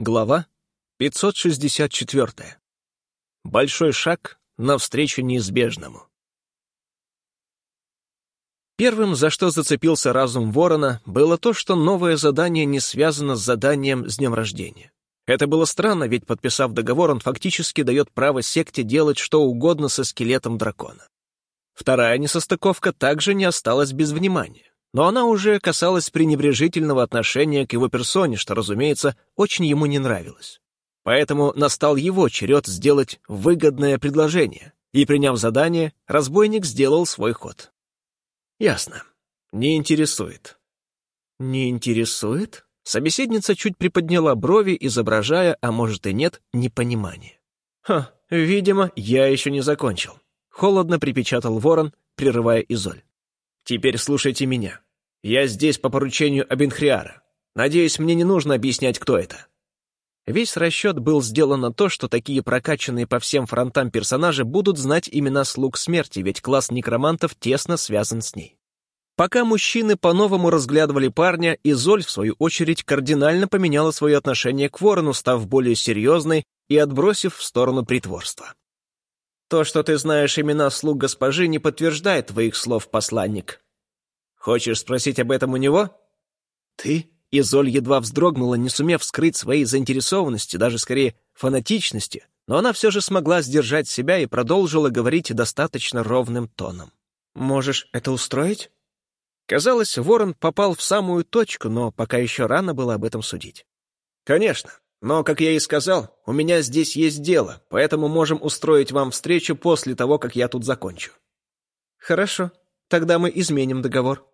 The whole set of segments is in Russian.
Глава 564. Большой шаг навстречу неизбежному. Первым, за что зацепился разум Ворона, было то, что новое задание не связано с заданием с днем рождения. Это было странно, ведь, подписав договор, он фактически дает право секте делать что угодно со скелетом дракона. Вторая несостыковка также не осталась без внимания но она уже касалась пренебрежительного отношения к его персоне, что, разумеется, очень ему не нравилось. Поэтому настал его черед сделать выгодное предложение, и, приняв задание, разбойник сделал свой ход. Ясно. Не интересует. Не интересует? Собеседница чуть приподняла брови, изображая, а может и нет, непонимание. «Ха, видимо, я еще не закончил», — холодно припечатал ворон, прерывая Изоль. Теперь слушайте меня. Я здесь по поручению Абинхриара. Надеюсь, мне не нужно объяснять, кто это. Весь расчет был сделан на то, что такие прокачанные по всем фронтам персонажи будут знать имена слуг смерти, ведь класс некромантов тесно связан с ней. Пока мужчины по-новому разглядывали парня, Изоль, в свою очередь, кардинально поменяла свое отношение к ворону, став более серьезной и отбросив в сторону притворства. То, что ты знаешь имена слуг госпожи, не подтверждает твоих слов, посланник. Хочешь спросить об этом у него? Ты? Изоль едва вздрогнула, не сумев скрыть своей заинтересованности, даже скорее фанатичности, но она все же смогла сдержать себя и продолжила говорить достаточно ровным тоном. «Можешь это устроить?» Казалось, Ворон попал в самую точку, но пока еще рано было об этом судить. «Конечно. Но, как я и сказал, у меня здесь есть дело, поэтому можем устроить вам встречу после того, как я тут закончу». «Хорошо. Тогда мы изменим договор».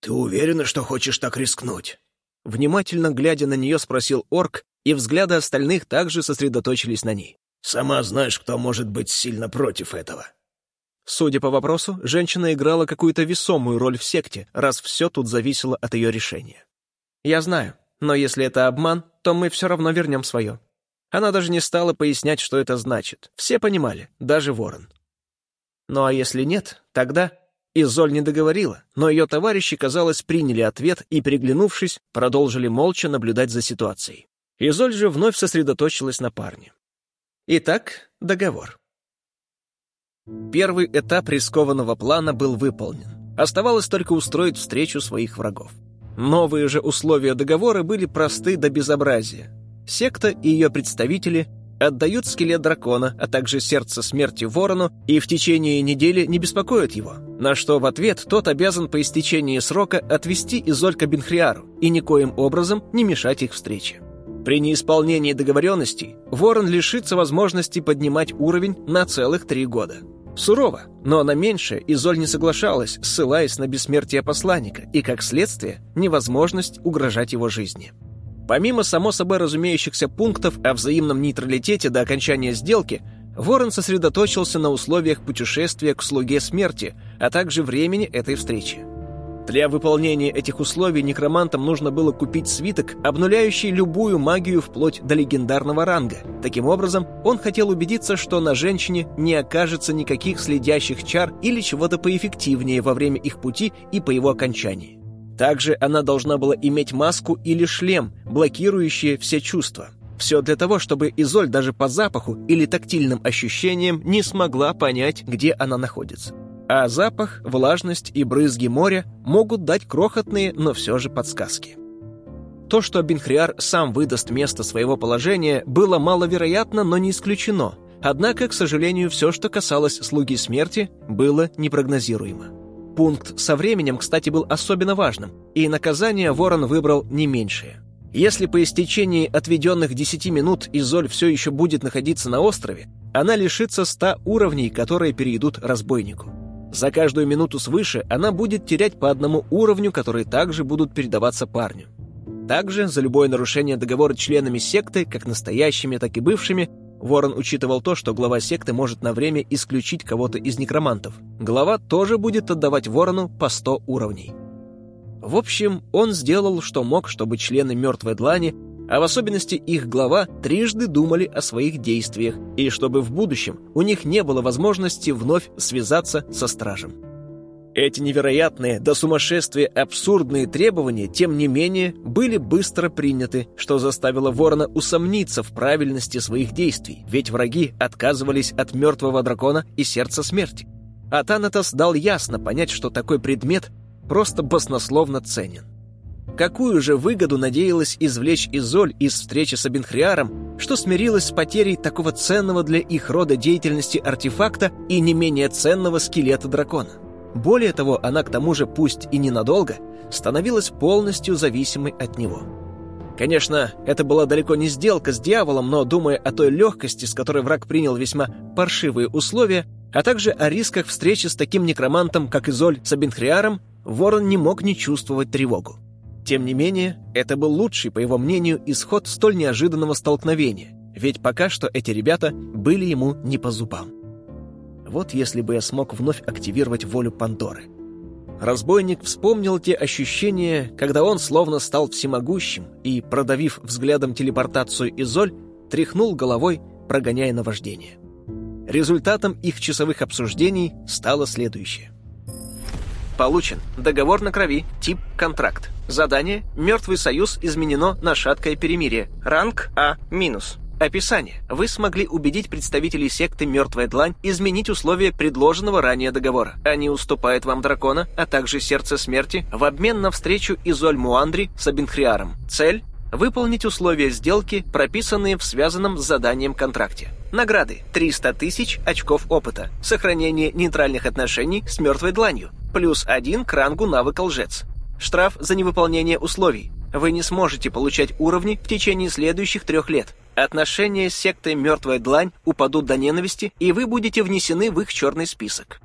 «Ты уверена, что хочешь так рискнуть?» Внимательно глядя на нее, спросил орк, и взгляды остальных также сосредоточились на ней. «Сама знаешь, кто может быть сильно против этого». Судя по вопросу, женщина играла какую-то весомую роль в секте, раз все тут зависело от ее решения. «Я знаю, но если это обман, то мы все равно вернем свое». Она даже не стала пояснять, что это значит. Все понимали, даже ворон. Ну а если нет, тогда... Изоль не договорила, но ее товарищи, казалось, приняли ответ и, переглянувшись, продолжили молча наблюдать за ситуацией. Изоль же вновь сосредоточилась на парне. Итак, договор. Первый этап рискованного плана был выполнен. Оставалось только устроить встречу своих врагов. Новые же условия договора были просты до безобразия. Секта и ее представители отдают скелет дракона, а также сердце смерти ворону и в течение недели не беспокоят его, на что в ответ тот обязан по истечении срока отвести Изолька Бенхриару и никоим образом не мешать их встрече. При неисполнении договоренностей ворон лишится возможности поднимать уровень на целых три года. Сурово, но на меньшее Изоль не соглашалась, ссылаясь на бессмертие посланника и, как следствие, невозможность угрожать его жизни. Помимо само собой разумеющихся пунктов о взаимном нейтралитете до окончания сделки, Ворон сосредоточился на условиях путешествия к слуге смерти, а также времени этой встречи. Для выполнения этих условий некромантам нужно было купить свиток, обнуляющий любую магию вплоть до легендарного ранга. Таким образом, он хотел убедиться, что на женщине не окажется никаких следящих чар или чего-то поэффективнее во время их пути и по его окончании. Также она должна была иметь маску или шлем, блокирующие все чувства. Все для того, чтобы Изоль даже по запаху или тактильным ощущениям не смогла понять, где она находится. А запах, влажность и брызги моря могут дать крохотные, но все же подсказки. То, что Бенхриар сам выдаст место своего положения, было маловероятно, но не исключено. Однако, к сожалению, все, что касалось слуги смерти, было непрогнозируемо. Пункт со временем, кстати, был особенно важным, и наказание Ворон выбрал не меньшее. Если по истечении отведенных 10 минут Изоль все еще будет находиться на острове, она лишится 100 уровней, которые перейдут разбойнику. За каждую минуту свыше она будет терять по одному уровню, которые также будут передаваться парню. Также за любое нарушение договора членами секты, как настоящими, так и бывшими, Ворон учитывал то, что глава секты может на время исключить кого-то из некромантов. Глава тоже будет отдавать Ворону по 100 уровней. В общем, он сделал, что мог, чтобы члены Мертвой Длани а в особенности их глава, трижды думали о своих действиях, и чтобы в будущем у них не было возможности вновь связаться со стражем. Эти невероятные, до сумасшествия абсурдные требования, тем не менее, были быстро приняты, что заставило Ворона усомниться в правильности своих действий, ведь враги отказывались от мертвого дракона и сердца смерти. А Танатос дал ясно понять, что такой предмет просто баснословно ценен. Какую же выгоду надеялась извлечь Изоль из встречи с Абинхриаром, что смирилась с потерей такого ценного для их рода деятельности артефакта и не менее ценного скелета дракона? Более того, она к тому же, пусть и ненадолго, становилась полностью зависимой от него. Конечно, это была далеко не сделка с дьяволом, но, думая о той легкости, с которой враг принял весьма паршивые условия, а также о рисках встречи с таким некромантом, как Изоль с Абинхриаром, Ворон не мог не чувствовать тревогу. Тем не менее, это был лучший, по его мнению, исход столь неожиданного столкновения, ведь пока что эти ребята были ему не по зубам. Вот если бы я смог вновь активировать волю Пандоры. Разбойник вспомнил те ощущения, когда он словно стал всемогущим и, продавив взглядом телепортацию Изоль, тряхнул головой, прогоняя наваждение. Результатом их часовых обсуждений стало следующее. Получен. Договор на крови. Тип контракт. Задание «Мертвый союз» изменено на шаткое перемирие. Ранг А-. Описание. Вы смогли убедить представителей секты «Мертвая длань» изменить условия предложенного ранее договора. Они уступают вам дракона, а также сердце смерти в обмен на встречу Изоль Муандри с Абинхриаром. Цель выполнить условия сделки, прописанные в связанном с заданием контракте. Награды. 300 тысяч очков опыта. Сохранение нейтральных отношений с мертвой дланью. Плюс один к рангу навыка лжец. Штраф за невыполнение условий. Вы не сможете получать уровни в течение следующих трех лет. Отношения с сектой «Мертвая длань» упадут до ненависти, и вы будете внесены в их черный список.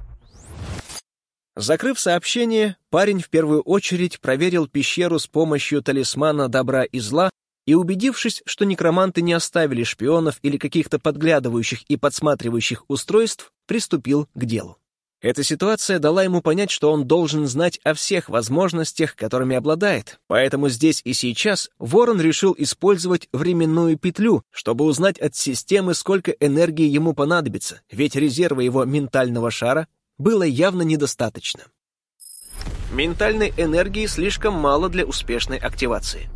Закрыв сообщение, парень в первую очередь проверил пещеру с помощью талисмана добра и зла и, убедившись, что некроманты не оставили шпионов или каких-то подглядывающих и подсматривающих устройств, приступил к делу. Эта ситуация дала ему понять, что он должен знать о всех возможностях, которыми обладает, поэтому здесь и сейчас Ворон решил использовать временную петлю, чтобы узнать от системы, сколько энергии ему понадобится, ведь резерва его ментального шара было явно недостаточно. Ментальной энергии слишком мало для успешной активации.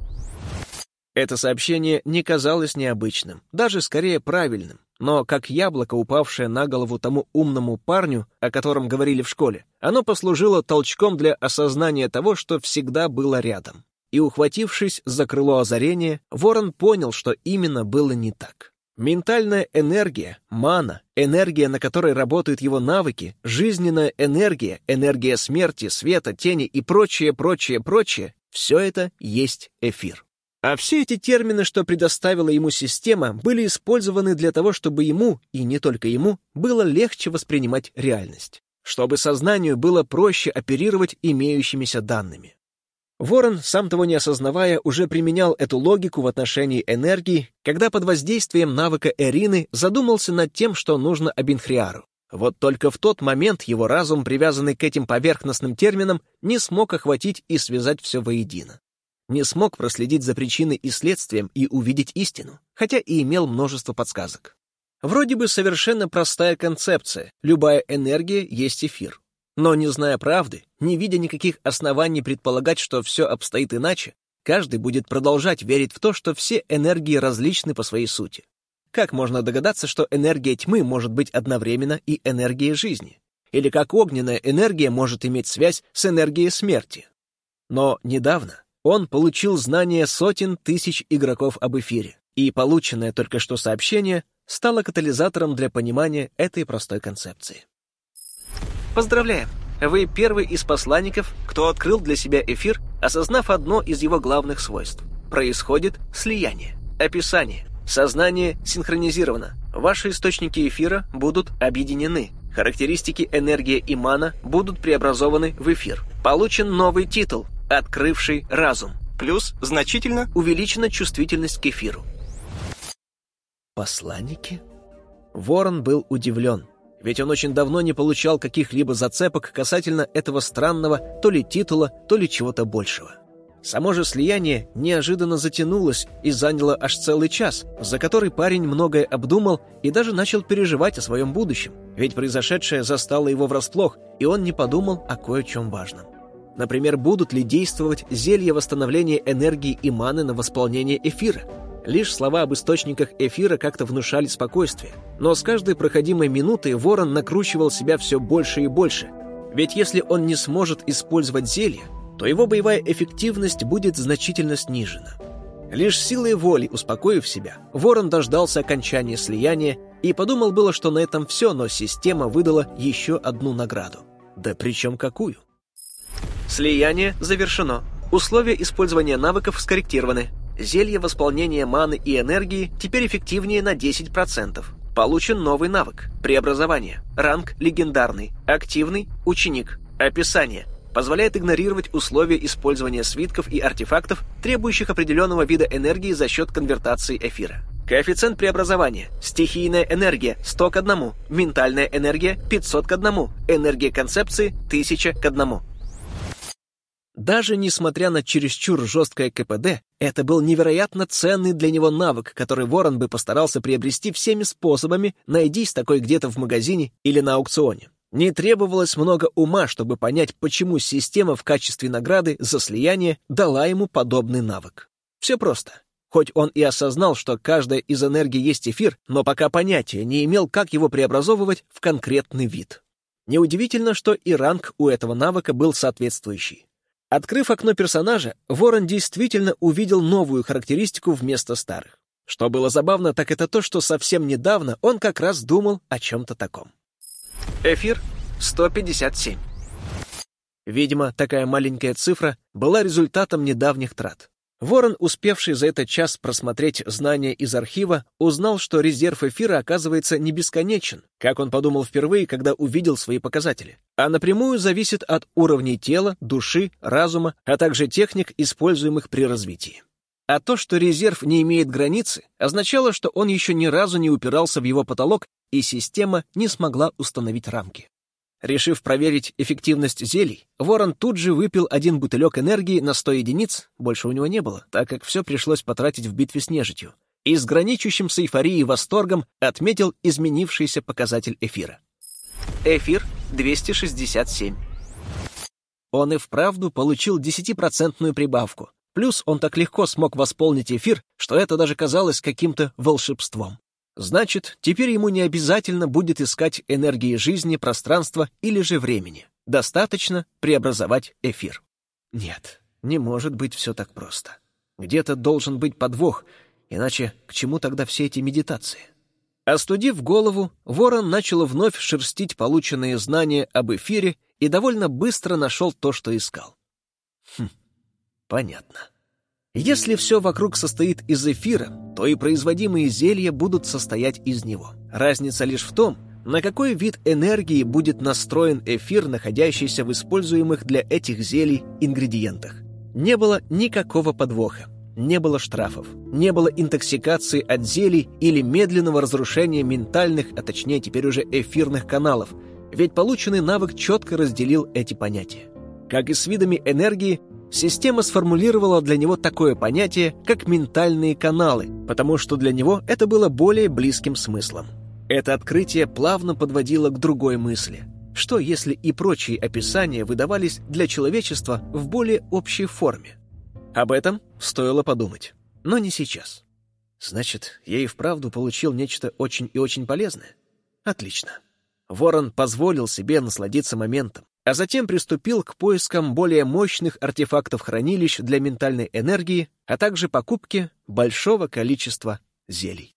Это сообщение не казалось необычным, даже скорее правильным. Но как яблоко, упавшее на голову тому умному парню, о котором говорили в школе, оно послужило толчком для осознания того, что всегда было рядом. И, ухватившись за крыло озарения, Ворон понял, что именно было не так. Ментальная энергия, мана, энергия, на которой работают его навыки, жизненная энергия, энергия смерти, света, тени и прочее, прочее, прочее — все это есть эфир. А все эти термины, что предоставила ему система, были использованы для того, чтобы ему, и не только ему, было легче воспринимать реальность. Чтобы сознанию было проще оперировать имеющимися данными. Ворон, сам того не осознавая, уже применял эту логику в отношении энергии, когда под воздействием навыка Эрины задумался над тем, что нужно Абинхриару. Вот только в тот момент его разум, привязанный к этим поверхностным терминам, не смог охватить и связать все воедино не смог проследить за причиной и следствием и увидеть истину, хотя и имел множество подсказок. Вроде бы совершенно простая концепция, любая энергия есть эфир. Но не зная правды, не видя никаких оснований предполагать, что все обстоит иначе, каждый будет продолжать верить в то, что все энергии различны по своей сути. Как можно догадаться, что энергия тьмы может быть одновременно и энергией жизни? Или как огненная энергия может иметь связь с энергией смерти? Но недавно он получил знания сотен тысяч игроков об эфире, и полученное только что сообщение стало катализатором для понимания этой простой концепции. Поздравляем! Вы первый из посланников, кто открыл для себя эфир, осознав одно из его главных свойств. Происходит слияние. Описание. Сознание синхронизировано. Ваши источники эфира будут объединены. Характеристики энергия и мана будут преобразованы в эфир. Получен новый титул открывший разум. Плюс значительно увеличена чувствительность к эфиру. Посланники? Ворон был удивлен, ведь он очень давно не получал каких-либо зацепок касательно этого странного то ли титула, то ли чего-то большего. Само же слияние неожиданно затянулось и заняло аж целый час, за который парень многое обдумал и даже начал переживать о своем будущем, ведь произошедшее застало его врасплох, и он не подумал о кое-чем важном. Например, будут ли действовать зелья восстановления энергии и маны на восполнение эфира? Лишь слова об источниках эфира как-то внушали спокойствие, но с каждой проходимой минутой Ворон накручивал себя все больше и больше. Ведь если он не сможет использовать зелье, то его боевая эффективность будет значительно снижена. Лишь силой воли, успокоив себя, Ворон дождался окончания слияния и подумал было, что на этом все, но система выдала еще одну награду. Да причем какую? Слияние завершено. Условия использования навыков скорректированы. Зелье восполнения маны и энергии теперь эффективнее на 10%. Получен новый навык. Преобразование. Ранг легендарный. Активный. Ученик. Описание позволяет игнорировать условия использования свитков и артефактов, требующих определенного вида энергии за счет конвертации эфира. Коэффициент преобразования. Стихийная энергия 100 к 1, ментальная энергия 500 к 1, энергия концепции 1000 к 1. Даже несмотря на чересчур жесткое КПД, это был невероятно ценный для него навык, который Ворон бы постарался приобрести всеми способами, найдись такой где-то в магазине или на аукционе. Не требовалось много ума, чтобы понять, почему система в качестве награды за слияние дала ему подобный навык. Все просто. Хоть он и осознал, что каждая из энергий есть эфир, но пока понятия не имел, как его преобразовывать в конкретный вид. Неудивительно, что и ранг у этого навыка был соответствующий. Открыв окно персонажа, Ворон действительно увидел новую характеристику вместо старых. Что было забавно, так это то, что совсем недавно он как раз думал о чем-то таком. Эфир 157. Видимо, такая маленькая цифра была результатом недавних трат. Ворон, успевший за этот час просмотреть знания из архива, узнал, что резерв эфира оказывается не бесконечен, как он подумал впервые, когда увидел свои показатели, а напрямую зависит от уровней тела, души, разума, а также техник, используемых при развитии. А то, что резерв не имеет границы, означало, что он еще ни разу не упирался в его потолок и система не смогла установить рамки. Решив проверить эффективность зелий, Ворон тут же выпил один бутылек энергии на 100 единиц, больше у него не было, так как все пришлось потратить в битве с нежитью, и с граничащим с эйфорией восторгом отметил изменившийся показатель эфира. Эфир 267. Он и вправду получил 10% прибавку, плюс он так легко смог восполнить эфир, что это даже казалось каким-то волшебством. Значит, теперь ему не обязательно будет искать энергии жизни, пространства или же времени. Достаточно преобразовать эфир. Нет, не может быть все так просто. Где-то должен быть подвох, иначе к чему тогда все эти медитации? Остудив голову, Ворон начал вновь шерстить полученные знания об эфире и довольно быстро нашел то, что искал. Хм, понятно. Если все вокруг состоит из эфира, то и производимые зелья будут состоять из него. Разница лишь в том, на какой вид энергии будет настроен эфир, находящийся в используемых для этих зелий ингредиентах. Не было никакого подвоха, не было штрафов, не было интоксикации от зелий или медленного разрушения ментальных, а точнее теперь уже эфирных каналов, ведь полученный навык четко разделил эти понятия. Как и с видами энергии, система сформулировала для него такое понятие, как ментальные каналы, потому что для него это было более близким смыслом. Это открытие плавно подводило к другой мысли. Что, если и прочие описания выдавались для человечества в более общей форме? Об этом стоило подумать, но не сейчас. Значит, я и вправду получил нечто очень и очень полезное? Отлично. Ворон позволил себе насладиться моментом, а затем приступил к поискам более мощных артефактов хранилищ для ментальной энергии, а также покупке большого количества зелий.